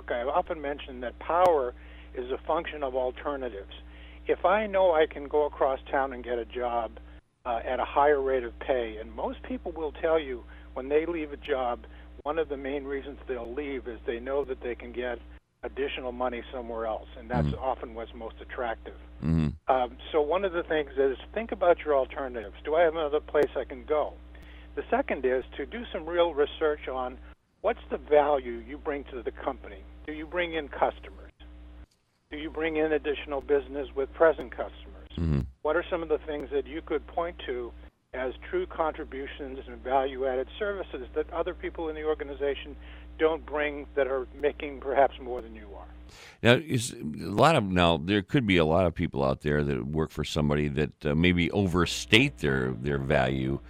book, I often mention that power is a function of alternatives. If I know I can go across town and get a job uh, at a higher rate of pay, and most people will tell you when they leave a job, one of the main reasons they'll leave is they know that they can get additional money somewhere else, and that's mm-hmm. often what's most attractive. Mm-hmm. Um, so one of the things is think about your alternatives. Do I have another place I can go? The second is to do some real research on what's the value you bring to the company. Do you bring in customers? Do you bring in additional business with present customers? Mm-hmm. What are some of the things that you could point to as true contributions and value added services that other people in the organization don't bring that are making perhaps more than you are. Now, is a lot of now there could be a lot of people out there that work for somebody that uh, maybe overstate their their value,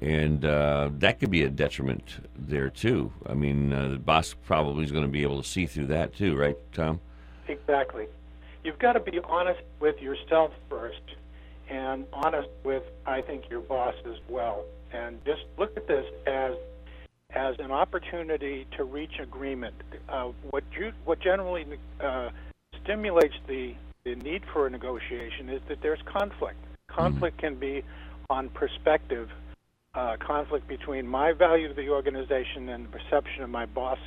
and uh, that could be a detriment there too. I mean, uh, the boss probably is going to be able to see through that too, right, Tom? Exactly. You've got to be honest with yourself first, and honest with I think your boss as well, and just look at this as as an opportunity to reach agreement. Uh, what, you, what generally uh, stimulates the, the need for a negotiation is that there's conflict. Conflict mm-hmm. can be on perspective, uh, conflict between my value to the organization and the perception of my boss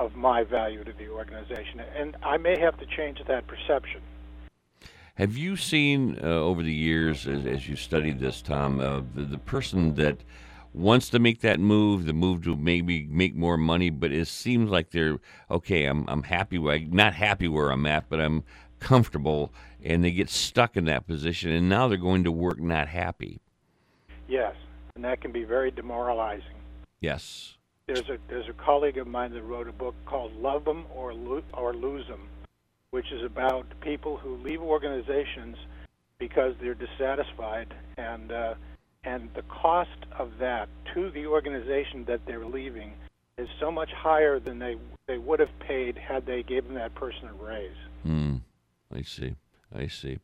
of my value to the organization. And I may have to change that perception. Have you seen uh, over the years, as, as, you studied this, Tom, uh, the, the person that wants to make that move, the move to maybe make more money, but it seems like they're okay. I'm I'm happy, where, not happy where I'm at, but I'm comfortable, and they get stuck in that position, and now they're going to work not happy. Yes, and that can be very demoralizing. Yes. There's a there's a colleague of mine that wrote a book called "Love Them or Lo- or Lose Them," which is about people who leave organizations because they're dissatisfied and. Uh, and the cost of that to the organization that they're leaving is so much higher than they they would have paid had they given that person a raise. Hmm. I see. I see.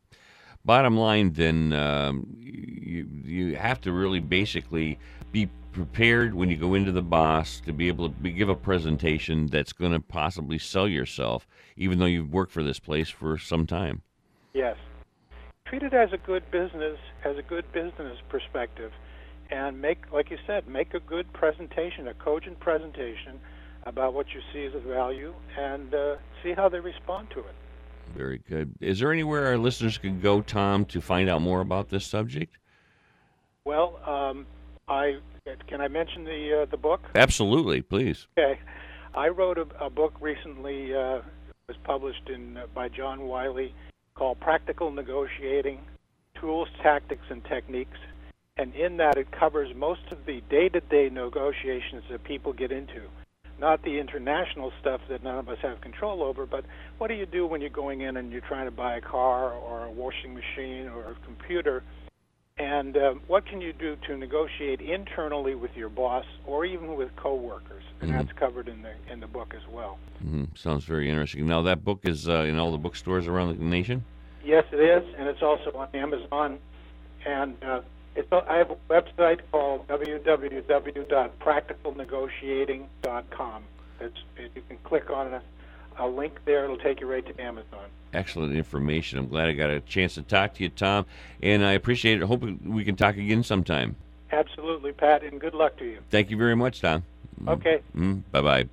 Bottom line, then, um, you you have to really basically be prepared when you go into the boss to be able to be, give a presentation that's going to possibly sell yourself, even though you've worked for this place for some time. Yes, treat it as a good business, as a good business perspective, and make, like you said, make a good presentation, a cogent presentation about what you see as a value, and uh, see how they respond to it. Very good. Is there anywhere our listeners can go, Tom, to find out more about this subject? Well, um, I can I mention the uh, the book? Absolutely, please. Okay, I wrote a, a book recently. Uh, was published in uh, by John Wiley called Practical Negotiating Tools, Tactics, and Techniques. And in that, it covers most of the day to day negotiations that people get into. Not the international stuff that none of us have control over, but what do you do when you're going in and you're trying to buy a car or a washing machine or a computer? And uh, what can you do to negotiate internally with your boss or even with coworkers? And mm-hmm. that's covered in the in the book as well. Mm-hmm. Sounds very interesting. Now that book is uh, in all the bookstores around the nation. Yes, it is, and it's also on Amazon. And uh, it's I have a website called www.practicalnegotiating.com. It's, you can click on a, a link there; it'll take you right to Amazon excellent information. I'm glad I got a chance to talk to you, Tom, and I appreciate it. Hope we can talk again sometime. Absolutely, Pat, and good luck to you. Thank you very much, Tom. Okay. Mm-hmm. Bye bye.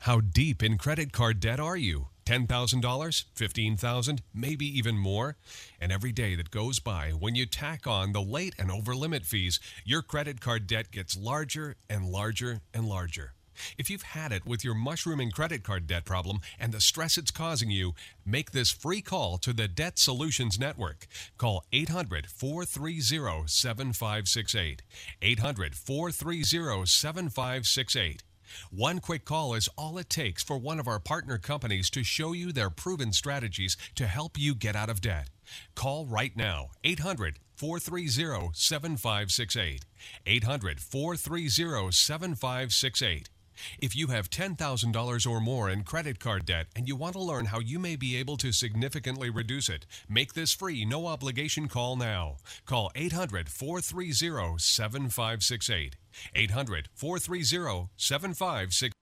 How deep in credit card debt are you? $10,000, 15,000, maybe even more? And every day that goes by, when you tack on the late and over limit fees, your credit card debt gets larger and larger and larger. If you've had it with your mushrooming credit card debt problem and the stress it's causing you, make this free call to the Debt Solutions Network. Call 800 430 7568. 800 430 7568. One quick call is all it takes for one of our partner companies to show you their proven strategies to help you get out of debt. Call right now 800 430 7568. 800 430 7568. If you have $10,000 or more in credit card debt and you want to learn how you may be able to significantly reduce it, make this free, no obligation call now. Call 800 430 7568. 800 430 7568.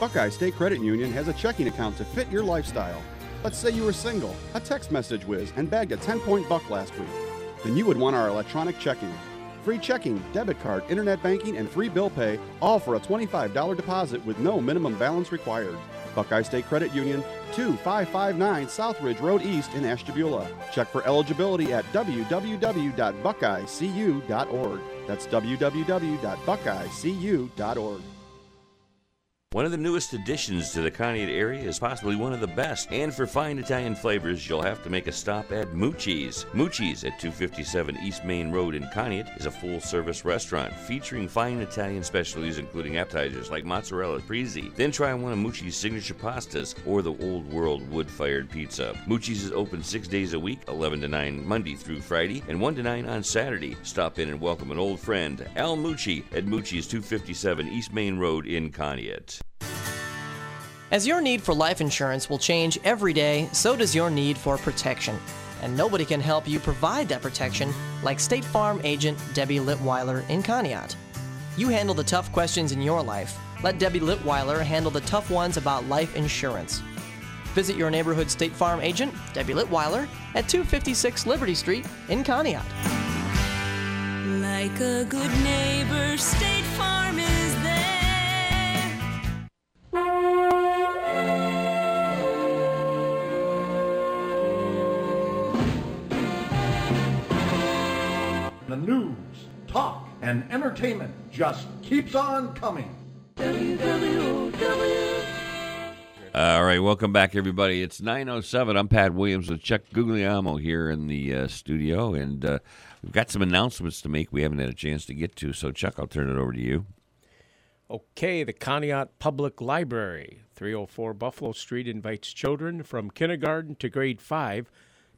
Buckeye State Credit Union has a checking account to fit your lifestyle. Let's say you were single, a text message whiz, and bagged a 10 point buck last week. Then you would want our electronic checking. Free checking, debit card, internet banking, and free bill pay, all for a $25 deposit with no minimum balance required. Buckeye State Credit Union, 2559 Southridge Road East in Ashtabula. Check for eligibility at www.buckeyecu.org. That's www.buckeyecu.org. One of the newest additions to the Conneaut area is possibly one of the best. And for fine Italian flavors, you'll have to make a stop at Mucci's. Mucci's at 257 East Main Road in Conneaut is a full service restaurant featuring fine Italian specialties, including appetizers like mozzarella prezi. Then try one of Mucci's signature pastas or the old world wood fired pizza. Mucci's is open six days a week, 11 to 9 Monday through Friday, and 1 to 9 on Saturday. Stop in and welcome an old friend, Al Mucci, at Mucci's 257 East Main Road in Conneaut. As your need for life insurance will change every day, so does your need for protection. And nobody can help you provide that protection like State Farm agent Debbie Litweiler in Conneaut. You handle the tough questions in your life. Let Debbie Litweiler handle the tough ones about life insurance. Visit your neighborhood State Farm agent, Debbie Litweiler, at 256 Liberty Street in Conneaut. Like a good neighbor, State Farm and entertainment just keeps on coming. All right, welcome back, everybody. It's 9.07. I'm Pat Williams with Chuck Guglielmo here in the uh, studio, and uh, we've got some announcements to make we haven't had a chance to get to. So, Chuck, I'll turn it over to you. Okay, the Conneaut Public Library, 304 Buffalo Street, invites children from kindergarten to grade 5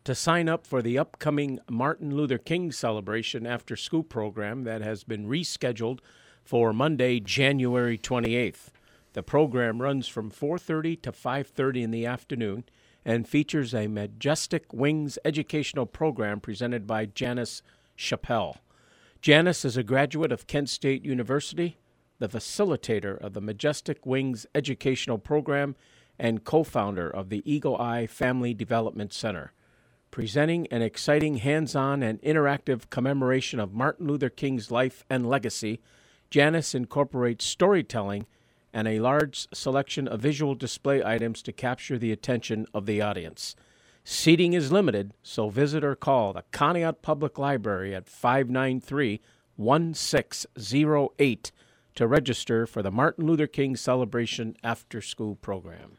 to sign up for the upcoming Martin Luther King celebration after school program that has been rescheduled for Monday, January 28th. The program runs from 4:30 to 5:30 in the afternoon and features a Majestic Wings educational program presented by Janice Chappelle. Janice is a graduate of Kent State University, the facilitator of the Majestic Wings educational program and co-founder of the Eagle Eye Family Development Center presenting an exciting hands on and interactive commemoration of Martin Luther King's life and legacy, Janice incorporates storytelling and a large selection of visual display items to capture the attention of the audience. Seating is limited, so visit or call the Conneaut Public Library at 593 1608 to register for the Martin Luther King Celebration After School program.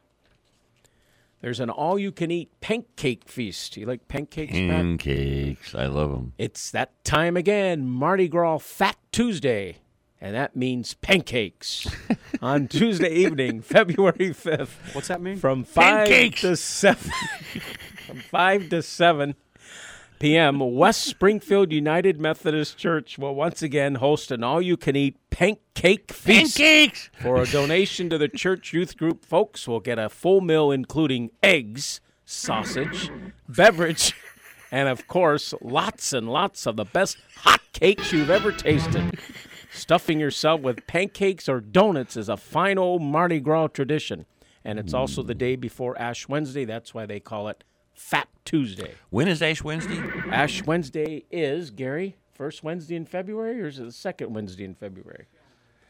There's an all you can eat pancake feast. You like pancakes, Pat? Pancakes. I love them. It's that time again, Mardi Gras Fat Tuesday. And that means pancakes on Tuesday evening, February 5th. What's that mean? From 5 Pancakes! to 7. from 5 to 7 p.m., West Springfield United Methodist Church will once again host an all you can eat pancake feast. Pancakes! For a donation to the church youth group, folks will get a full meal including eggs, sausage, beverage, and of course, lots and lots of the best hot cakes you've ever tasted. Stuffing yourself with pancakes or donuts is a fine old Mardi Gras tradition. And it's also the hmm. day before Ash Wednesday. That's why they call it Fat Tuesday. When is Ash Wednesday? Ash Wednesday is, Gary, first Wednesday in February, or is it the second Wednesday in February?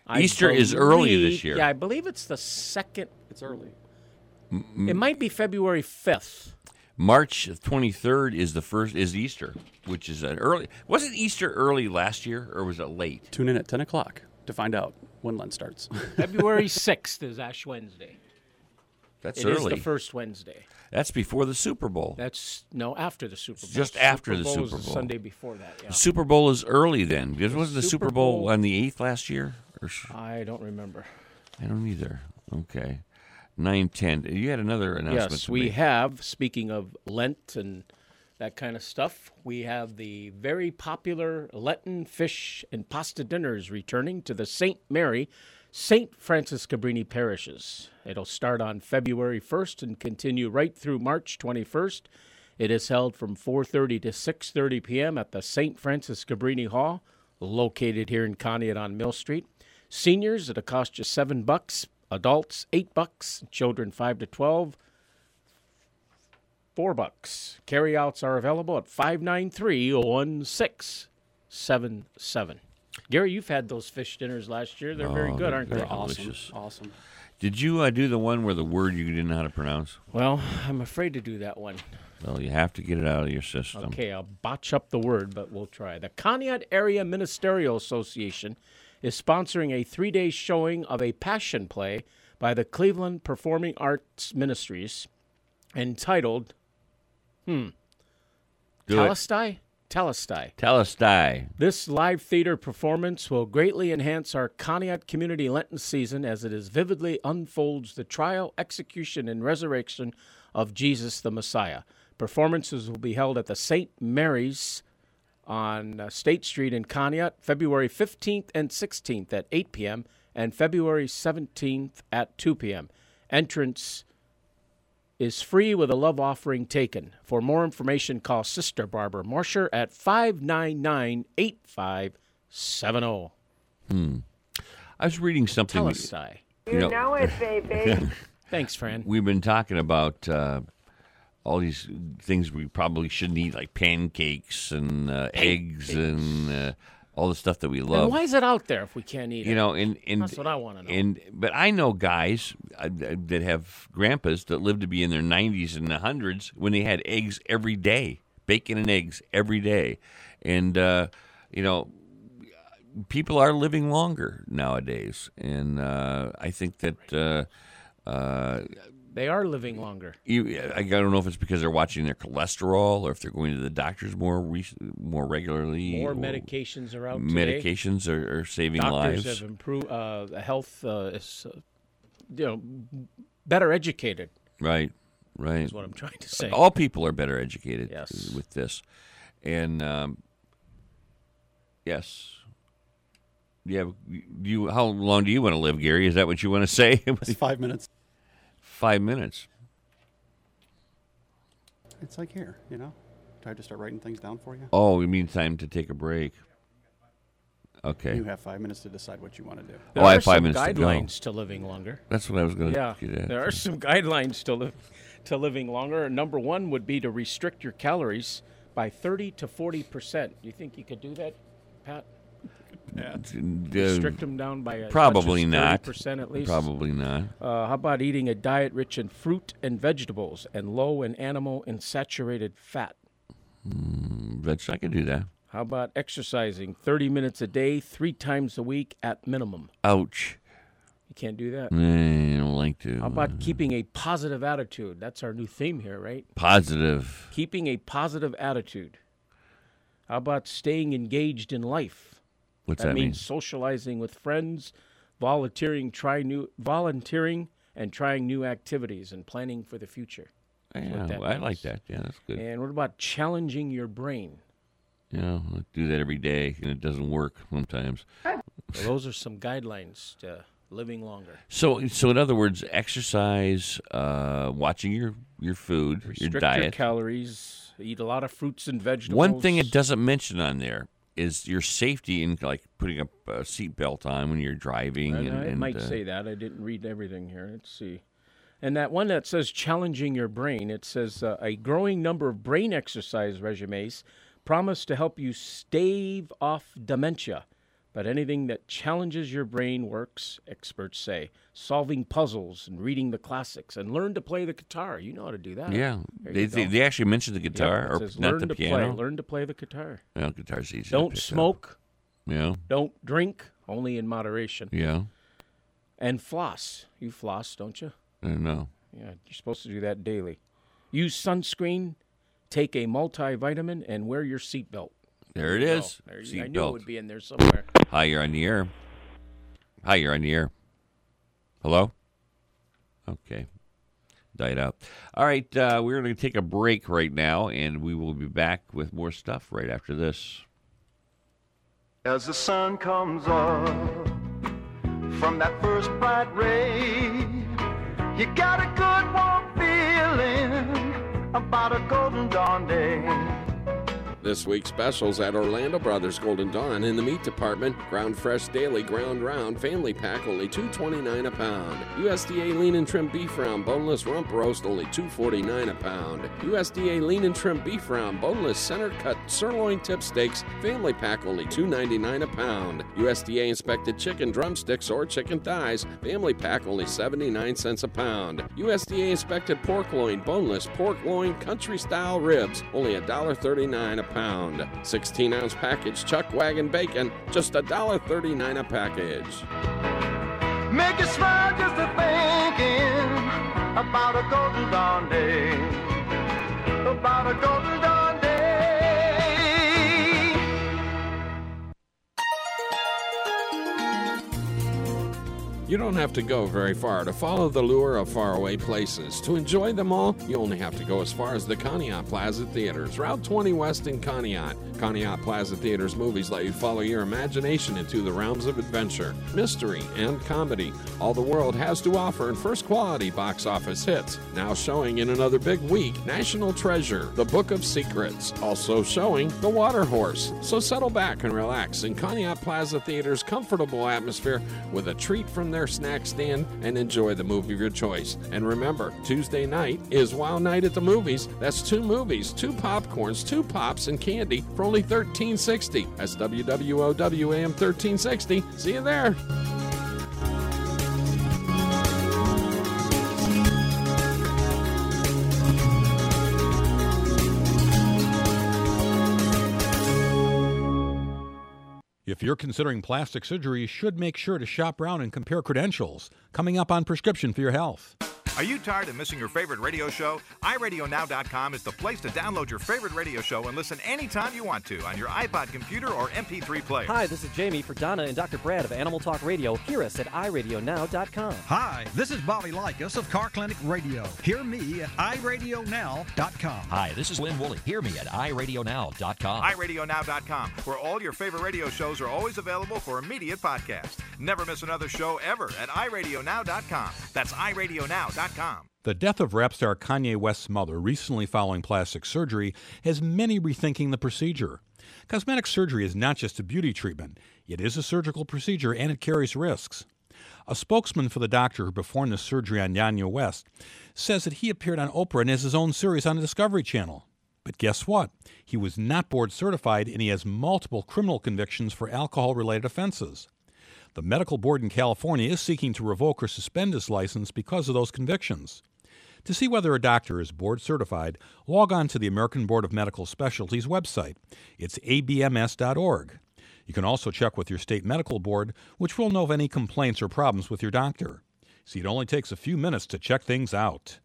I Easter is early this year. Yeah, I believe it's the second. It's early. It might be February 5th. March 23rd is the first is Easter, which is an early. Wasn't Easter early last year, or was it late? Tune in at 10 o'clock to find out when Lent starts. February 6th is Ash Wednesday. That's It is early. the first Wednesday. That's before the Super Bowl. That's no after the Super Bowl. Just after the Bowl Super is the Bowl. Sunday before that. Yeah. The Super Bowl is early then, because wasn't the Super Super Bowl, Bowl- on the eighth last year? Or I don't remember. I don't either. Okay. Nine ten. You had another announcement. Yes, we make. have. Speaking of Lent and that kind of stuff, we have the very popular Lenten fish and pasta dinners returning to the St. Mary, St. Francis Cabrini parishes. It'll start on February 1st and continue right through March 21st. It is held from 4:30 to 6:30 p.m. at the St. Francis Cabrini Hall, located here in Conneaut on Mill Street. Seniors, it'll cost you seven bucks. Adults, eight bucks. Children, five to twelve, four bucks. Carryouts are available at 593-1677. Gary, you've had those fish dinners last year. They're very Oh, good, they're- aren't they're they? delicious. Awesome. Did you uh, do the one where the word you didn't know how to pronounce? Well, I'm afraid to do that one. Well, you have to get it out of your system. Okay, I'll botch up the word, but we'll try. The Conneaut Area Ministerial Association is sponsoring a three day showing of a passion play by the Cleveland Performing Arts Ministries entitled, hmm, Do it. Telestai? Telestai. Telestai. This live theater performance will greatly enhance our Conneaut community Lenten season as it is vividly unfolds the trial, execution, and resurrection of Jesus the Messiah. Performances will be held at the St. Mary's on uh, State Street in Conneaut, February 15th and 16th at 8 p.m. and February 17th at 2 p.m. Entrance is free with a love offering taken. For more information, call Sister Barbara Morsher at 599 8570. Hmm. I was reading something. Telestai. You know, know it, baby. Thanks, Fran. We've been talking about uh, all these things we probably shouldn't eat, like pancakes and uh, eggs and uh, all the stuff that we love. And why is it out there if we can't eat it? you know, and, and That's what I want to know. And but I know guys uh, that have grandpas that lived to be in their 90s and the hundreds when they had eggs every day, bacon and eggs every day, and uh, you know, people are living longer nowadays, and uh, I think that. They are living longer. you, I don't know if it's because they're watching their cholesterol or if they're going to the doctors more re- more regularly. More medications are out today. Medications are, are saving Doctors lives. have improved. Uh, health uh, is, uh, you know, better educated. Right, right. Is what I'm trying to say. All people are better educated Yes. with this, and um, yes, yeah. You, how long do you want to live, Gary? Is that what you want to say? It's five minutes. Five minutes. It's like here, you know. Do I have to start writing things down for you? Oh, you mean time to take a break? Okay. You have five minutes to decide what you want to do. There oh, I have five some minutes to go. guidelines to living longer. That's what I was going to Yeah, get at. there are some guidelines to live to living longer. Number one would be to restrict your calories by thirty to forty percent. Do you think you could do that, Pat? Restrict them down by as probably not. percent at least. Probably not. Uh, how about eating a diet rich in fruit and vegetables and low in animal and saturated fat? Mm, veg- I could do that. How about exercising 30 minutes a day, three times a week at minimum? Ouch. You can't do that. I don't like to. How about keeping a positive attitude? That's our new theme here, right? Positive. Keeping a positive attitude. How about staying engaged in life? What's that that mean? means socializing with friends, volunteering, try new volunteering and trying new activities and planning for the future. Yeah, that I like that. Yeah, that's good. And what about challenging your brain? Know, I do that every day, and it doesn't work sometimes. Well, those are some guidelines to living longer. So, so in other words, exercise, uh, watching your your food, Restrict your your diet. calories. Eat a lot of fruits and vegetables. One thing it doesn't mention on there is your safety in like putting a, a seatbelt on when you're driving. And And, I and, might uh, say that. I didn't read everything here. Let's see. And that one that says challenging your brain, it says uh, a growing number of brain exercise regimes promise to help you stave off dementia. But anything that challenges your brain works, experts say. Solving puzzles and reading the classics and learn to play the guitar. You know how to do that. Yeah, they, they they actually mentioned the guitar it or says not the piano. Play, learn to play the guitar. Well, guitar's easy. Don't pick up. smoke. Yeah, Don't drink. Only in moderation. yeah. And floss. You floss, don't you? I don't know. Yeah, you're supposed to do that daily. Use sunscreen, take a multivitamin, and wear your seatbelt. There it is. you go. is. There you- I knew belt. it would be in there somewhere. Hi, you're on the air. Hi, you're on the air. Hello. Okay. Died out. All right, uh, we're going to take a break right now, and we will be back with more stuff right after this. As the sun comes up from that first bright ray, you got a good warm feeling about a golden dawn day. This week's specials at Orlando Brothers Golden Dawn in the meat department. Ground fresh daily ground round family pack only $2.29 a pound. USDA lean and trim beef round boneless rump roast only $2.49 a pound. USDA lean and trim beef round boneless center cut sirloin tip steaks family pack only $2.99 a pound. USDA inspected chicken drumsticks or chicken thighs family pack only 79 cents a pound. USDA inspected pork loin boneless pork loin country style ribs only $1.39 a pound. 16 ounce package chuck wagon bacon, just $1.39 a package. Make you smile just a thinking about a golden dawn day. About a golden dawn You don't have to go very far to follow the lure of faraway places. To enjoy them all, you only have to go as far as the Conneaut Plaza Theaters, Route 20 West in Conneaut. Conneaut Plaza Theaters movies let you follow your imagination into the realms of adventure, mystery, and comedy. All the world has to offer in first quality box office hits. Now showing in another big week, National Treasure, The Book of Secrets. Also showing The Water Horse. So settle back and relax in Conneaut Plaza Theater's comfortable atmosphere with a treat from their snack stand and enjoy the movie of your choice. And remember, Tuesday night is Wild Night at the Movies. That's two movies, two popcorns, two pops, and candy for only $13.60. That's WWOW AM 1360. See you there. You're considering plastic surgery, you should make sure to shop around and compare credentials. Coming up on Prescription for Your Health. Are you tired of missing your favorite radio show? iRadioNow.com is the place to download your favorite radio show and listen anytime you want to on your iPod computer or MP3 player. Hi, this is Jamie for Donna and Dr. Brad of Animal Talk Radio. Hear us at iRadioNow.com. Hi, this is Bobby Likis of Car Clinic Radio. Hear me at iRadioNow.com. Hi, this is Lynn Woolley. Hear me at iRadioNow.com. iRadioNow.com, where all your favorite radio shows are always available for immediate podcast. Never miss another show ever at iRadioNow.com. That's iRadioNow.com. The death of rap star Kanye West's mother recently following plastic surgery has many rethinking the procedure. Cosmetic surgery is not just a beauty treatment, it is a surgical procedure and it carries risks. A spokesman for the doctor who performed the surgery on Kanye West says that he appeared on Oprah and has his own series on the Discovery Channel. But guess what? He was not board certified and he has multiple criminal convictions for alcohol related offenses. The medical board in California is seeking to revoke or suspend his license because of those convictions. To see whether a doctor is board certified, log on to the American Board of Medical Specialties website. It's abms.org. You can also check with your state medical board, which will know of any complaints or problems with your doctor. See, it only takes a few minutes to check things out.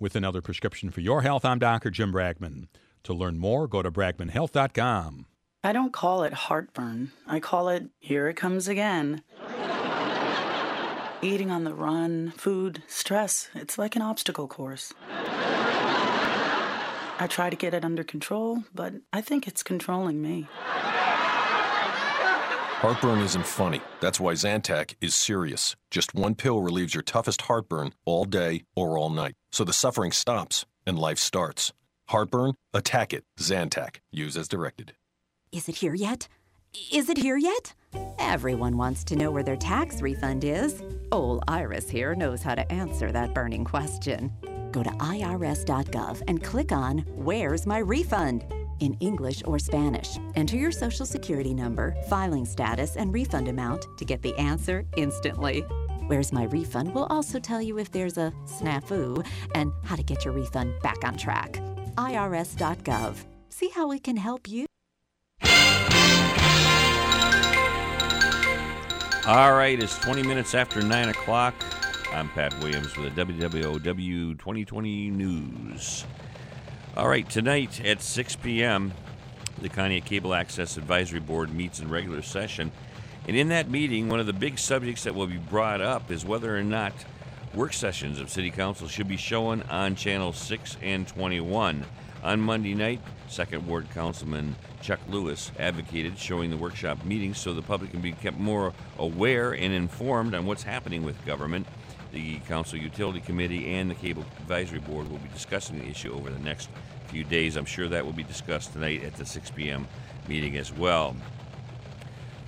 With another prescription for your health, I'm Dr. Jim Bragman. To learn more, go to bragmanhealth.com. I don't call it heartburn. I call it here it comes again. Eating on the run, food, stress, it's like an obstacle course. I try to get it under control, but I think it's controlling me. Heartburn isn't funny. That's why Zantac is serious. Just one pill relieves your toughest heartburn all day or all night. So the suffering stops and life starts. Heartburn? Attack it. Zantac. Use as directed. Is it here yet? Is it here yet? Everyone wants to know where their tax refund is. Old Iris here knows how to answer that burning question. Go to irs.gov and click on Where's My Refund? in English or Spanish. Enter your social security number, filing status, and refund amount to get the answer instantly. Where's My Refund will also tell you if there's a snafu and how to get your refund back on track. irs.gov. See how we can help you. All right, it's 20 minutes after 9 o'clock. I'm Pat Williams with the WWOW 2020 News. All right, tonight at 6 p.m., the Conneaut Cable Access Advisory Board meets in regular session. And in that meeting, one of the big subjects that will be brought up is whether or not Work sessions of City Council should be shown on Channel 6 and 21. On Monday night, 2nd Ward Councilman Chuck Lewis advocated showing the workshop meetings so the public can be kept more aware and informed on what's happening with government. The Council Utility Committee and the Cable Advisory Board will be discussing the issue over the next few days. I'm sure that will be discussed tonight at the 6 p.m. meeting as well.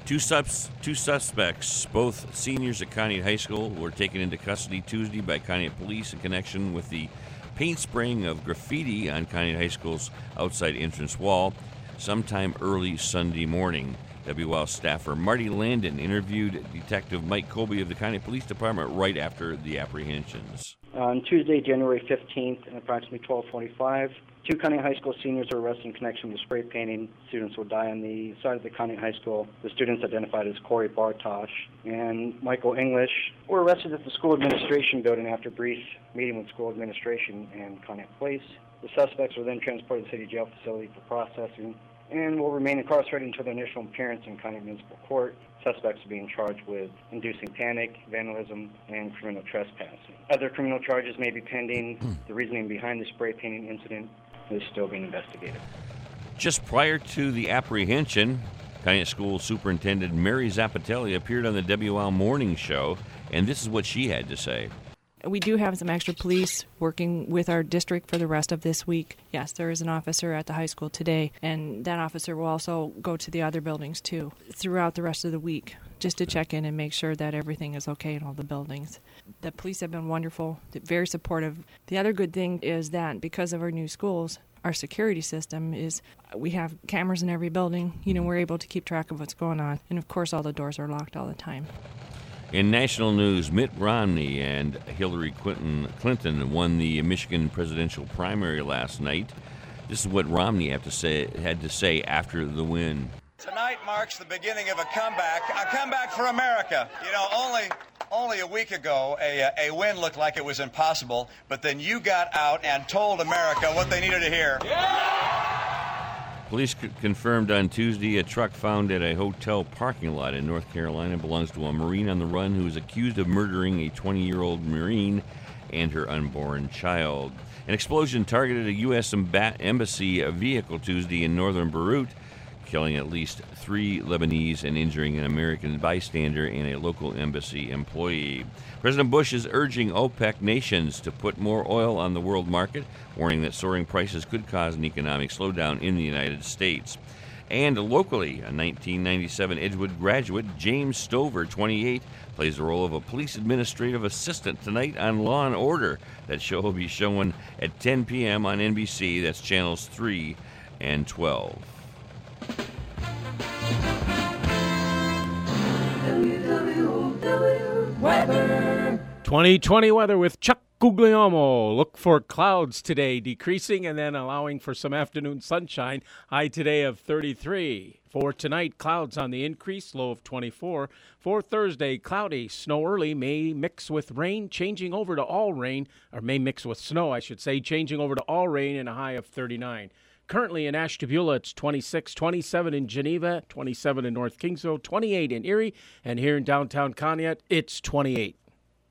Two, subs, two suspects, both seniors at Conneaut High School, were taken into custody Tuesday by Conneaut police in connection with the paint spraying of graffiti on Conneaut High School's outside entrance wall sometime early Sunday morning. WL staffer Marty Landon interviewed Detective Mike Colby of the Conneaut Police Department right after the apprehensions. On Tuesday, January 15th, at approximately 12:45, two Conneaut High School seniors were arrested in connection with spray painting. Students will die on the side of the Conneaut High School. The students identified as Corey Bartosh and Michael English were arrested at the school administration building after a brief meeting with school administration and Conneaut Police. The suspects were then transported to the city jail facility for processing and will remain incarcerated until their initial appearance in Conneaut Municipal Court. Suspects are being charged with inducing panic, vandalism, and criminal trespassing. Other criminal charges may be pending. Hmm. the reasoning behind the spray painting incident is still being investigated. Just prior to the apprehension, Conneaut School Superintendent Mary Zappatelli appeared on the WL Morning Show, and this is what she had to say. We do have some extra police working with our district for the rest of this week. Yes, there is an officer at the high school today, and that officer will also go to the other buildings too throughout the rest of the week just to check in and make sure that everything is okay in all the buildings. The police have been wonderful, very supportive. The other good thing is that because of our new schools, our security system is we have cameras in every building. You know, we're able to keep track of what's going on. And of course, all the doors are locked all the time. In national news, Mitt Romney and Hillary Clinton, Clinton won the Michigan presidential primary last night. This is what Romney had to say, had to say after the win. Tonight marks the beginning of a comeback, a comeback for America. You know, only only a week ago, a, a win looked like it was impossible, but then you got out and told America what they needed to hear. Police c- confirmed on Tuesday a truck found at a hotel parking lot in North Carolina belongs to a Marine on the run who is accused of murdering a 20 year old Marine and her unborn child. An explosion targeted a U.S. Emba- Embassy vehicle Tuesday in northern Beirut, killing at least three Lebanese and injuring an American bystander and a local embassy employee. President Bush is urging OPEC nations to put more oil on the world market, warning that soaring prices could cause an economic slowdown in the United States. And locally, a 1997 Edgewood graduate, James Stover, 28, plays the role of a police administrative assistant tonight on Law and Order. That show will be shown at 10 p.m. on NBC. That's channels 3 and 12. Weather. 2020 weather with Chuck Guglielmo. Look for clouds today decreasing and then allowing for some afternoon sunshine. High today of 33. For tonight, clouds on the increase, low of 24. For Thursday, cloudy, snow early, may mix with rain, changing over to all rain, or may mix with snow, I should say, changing over to all rain and a high of 39. Currently in Ashtabula, it's 26, 27 in Geneva, 27 in North Kingsville, 28 in Erie, and here in downtown Conneaut, it's 28.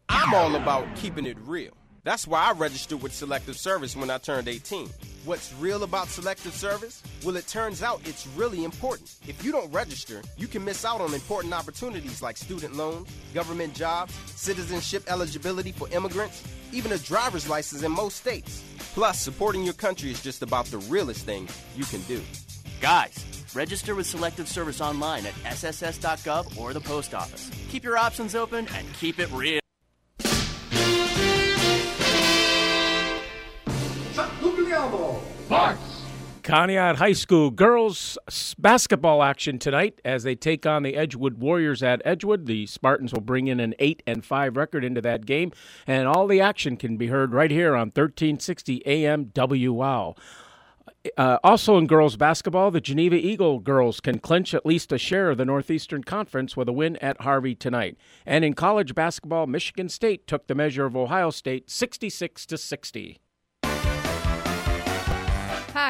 I'm all about keeping it real. That's why I registered with Selective Service when I turned 18. What's real about Selective Service? Well, it turns out it's really important. If you don't register, you can miss out on important opportunities like student loans, government jobs, citizenship eligibility for immigrants, even a driver's license in most states. Plus, supporting your country is just about the realest thing you can do. Guys, register with Selective Service online at sss.gov or the post office. Keep your options open and keep it real. Conneaut High School girls basketball action tonight as they take on the Edgewood Warriors at Edgewood. The Spartans will bring in an 8 and 5 record into that game, and all the action can be heard right here on 1360 AM WOW. Uh, also in girls basketball, the Geneva Eagle girls can clinch at least a share of the Northeastern Conference with a win at Harvey tonight. And in college basketball, Michigan State took the measure of Ohio State 66 to 60.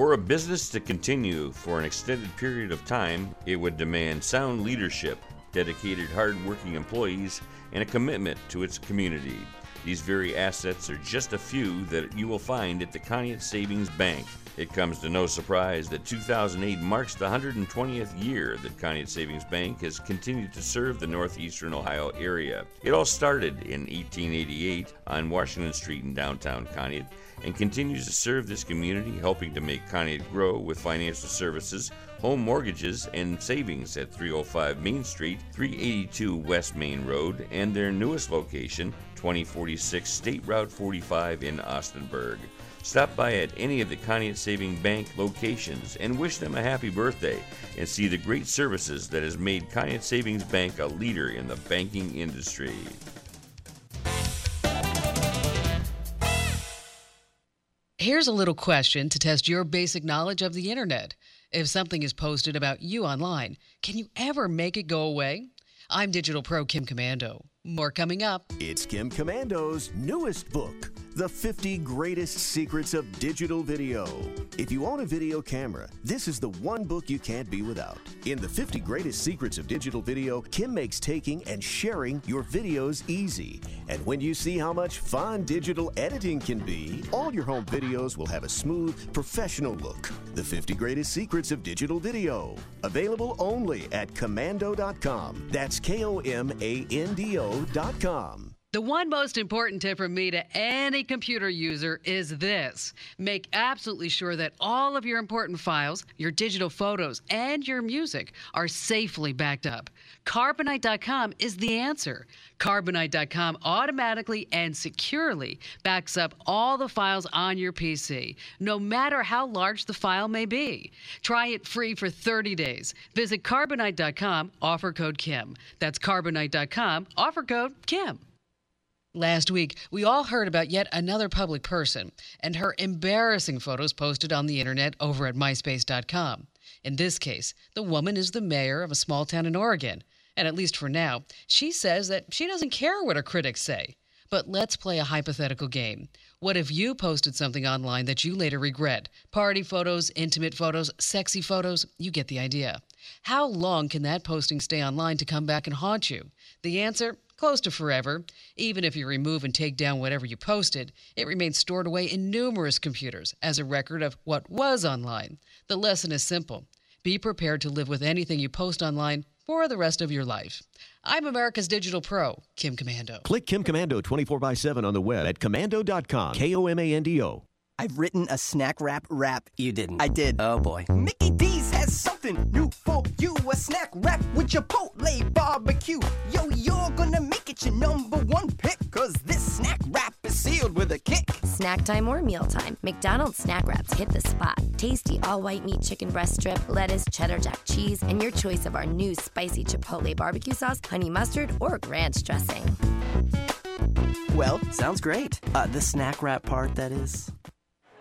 For a business to continue for an extended period of time, it would demand sound leadership, dedicated, hard-working employees, and a commitment to its community. These very assets are just a few that you will find at the Conneaut Savings Bank. It comes to no surprise that 2008 marks the 120th year that Conneaut Savings Bank has continued to serve the northeastern Ohio area. It all started in 1888 on Washington Street in downtown Conneaut and continues to serve this community, helping to make Conneaut grow with financial services, home mortgages, and savings at 305 Main Street, 382 West Main Road, and their newest location, 2046 State Route 45 in Austinburg. Stop by at any of the Conneaut Saving Bank locations and wish them a happy birthday and see the great services that has made Conneaut Savings Bank a leader in the banking industry. Here's a little question to test your basic knowledge of the internet. If something is posted about you online, can you ever make it go away? I'm Digital Pro Kim Komando. More coming up. It's Kim Komando's newest book, The 50 Greatest Secrets of Digital Video. If you own a video camera, this is the one book you can't be without. In The 50 Greatest Secrets of Digital Video, Kim makes taking and sharing your videos easy. And when you see how much fun digital editing can be, all your home videos will have a smooth, professional look. The 50 Greatest Secrets of Digital Video. Available only at komando.com. That's K O M A N D O.com. The one most important tip from me to any computer user is this make absolutely sure that all of your important files, your digital photos, and your music are safely backed up. Carbonite.com is the answer. Carbonite.com automatically and securely backs up all the files on your PC, no matter how large the file may be. Try it free for 30 days. Visit Carbonite.com, offer code KIM. That's Carbonite.com, offer code KIM. Last week, we all heard about yet another public person and her embarrassing photos posted on the internet over at myspace.com. In this case, the woman is the mayor of a small town in Oregon, and at least for now, she says that she doesn't care what her critics say. But let's play a hypothetical game. What if you posted something online that you later regret? Party photos, intimate photos, sexy photos, you get the idea. How long can that posting stay online to come back and haunt you? The answer close to forever. Even if you remove and take down whatever you posted, it remains stored away in numerous computers as a record of what was online. The lesson is simple be prepared to live with anything you post online for the rest of your life. I'm America's Digital Pro, Kim Komando. Click Kim Komando 24 by 7 on the web at komando.com. K O M A N D O. I've written a snack wrap rap. You didn't. I did. Oh boy. Mickey D's has something new for you. A snack wrap with Chipotle barbecue. Yo, you're gonna make it your number one pick. Cause this snack wrap is sealed with a kick. Snack time or mealtime, McDonald's snack wraps hit the spot. Tasty all white meat chicken breast strip, lettuce, cheddar jack cheese, and your choice of our new spicy Chipotle barbecue sauce, honey mustard, or ranch dressing. Well, sounds great. Uh, the snack wrap part, that is.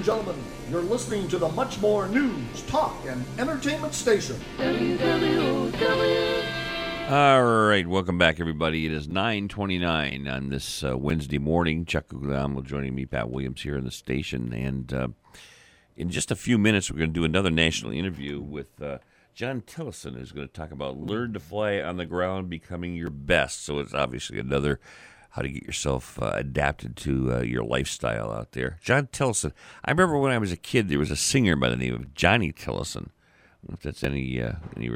And gentlemen, you're listening to the much more news, talk, and entertainment station. All right, welcome back, everybody. It is 9:29 on this uh, Wednesday morning. Chuck Guglielmo joining me, Pat Williams here in the station, and uh, in just a few minutes, we're going to do another national interview with uh, John Tillison, who's going to talk about learn to fly on the ground, becoming your best. So it's obviously another how to get yourself uh, adapted to uh, your lifestyle out there. John Tillison. I remember when I was a kid, there was a singer by the name of Johnny Tillison. If that's any uh, any